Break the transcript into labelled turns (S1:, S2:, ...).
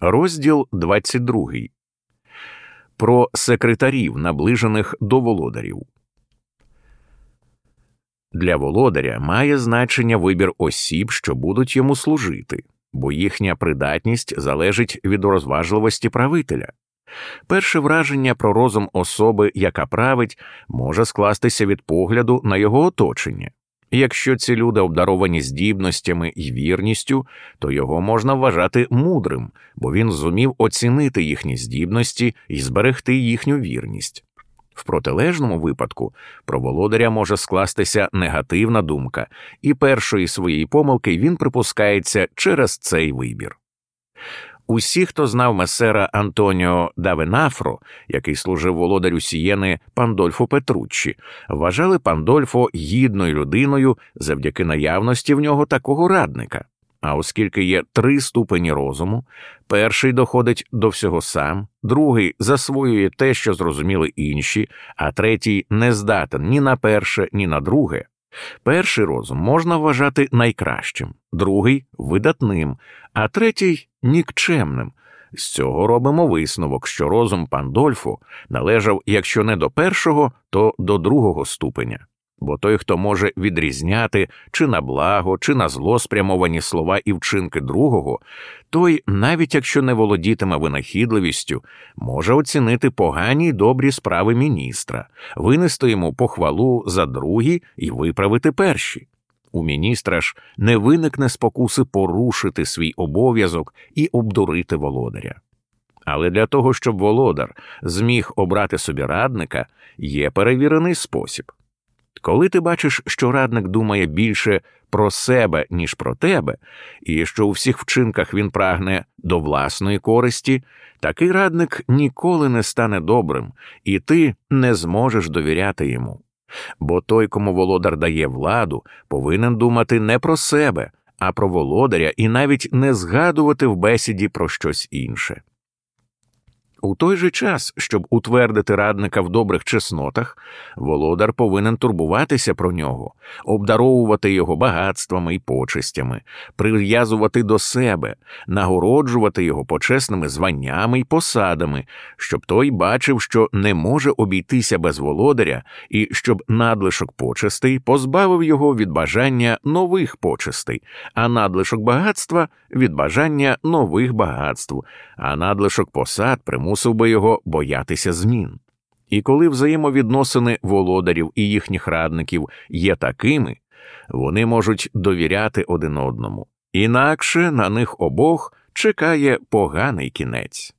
S1: Розділ 22. Про секретарів, наближених до володарів. Для володаря має значення вибір осіб, що будуть йому служити, бо їхня придатність залежить від розважливості правителя. Перше враження про розум особи, яка править, може скластися від погляду на його оточення. Якщо ці люди обдаровані здібностями і вірністю, то його можна вважати мудрим, бо він зумів оцінити їхні здібності і зберегти їхню вірність. В протилежному випадку про володаря може скластися негативна думка, і першої своєї помилки він припускається через цей вибір. Усі, хто знав месера Антоніо Давенафро, який служив володарю Сієни Пандольфо Петруччі, вважали Пандольфо гідною людиною завдяки наявності в нього такого радника. А оскільки є три ступені розуму, перший доходить до всього сам, другий засвоює те, що зрозуміли інші, а третій не здатен ні на перше, ні на друге, Перший розум можна вважати найкращим, другий видатним, а третій нікчемним. З цього робимо висновок, що розум Пандольфу належав, якщо не до першого, то до другого ступеня бо той, хто може відрізняти чи на благо, чи на зло спрямовані слова і вчинки другого, той, навіть якщо не володітиме винахідливістю, може оцінити погані й добрі справи міністра, винести йому похвалу за другі і виправити перші. У міністра ж не виникне спокуси порушити свій обов'язок і обдурити володаря. Але для того, щоб володар зміг обрати собі радника, є перевірений спосіб. Коли ти бачиш, що радник думає більше про себе, ніж про тебе, і що у всіх вчинках він прагне до власної користі, такий радник ніколи не стане добрим, і ти не зможеш довіряти йому. Бо той, кому володар дає владу, повинен думати не про себе, а про володаря і навіть не згадувати в бесіді про щось інше. У той же час, щоб утвердити радника в добрих чеснотах, володар повинен турбуватися про нього, обдаровувати його багатствами і почестями, прив'язувати до себе, нагороджувати його почесними званнями й посадами, щоб той бачив, що не може обійтися без володаря, і щоб надлишок почестей позбавив його від бажання нових почестей, а надлишок багатства від бажання нових багатств, а надлишок посад примусив примусив би його боятися змін. І коли взаємовідносини володарів і їхніх радників є такими, вони можуть довіряти один одному, інакше на них обох чекає поганий кінець.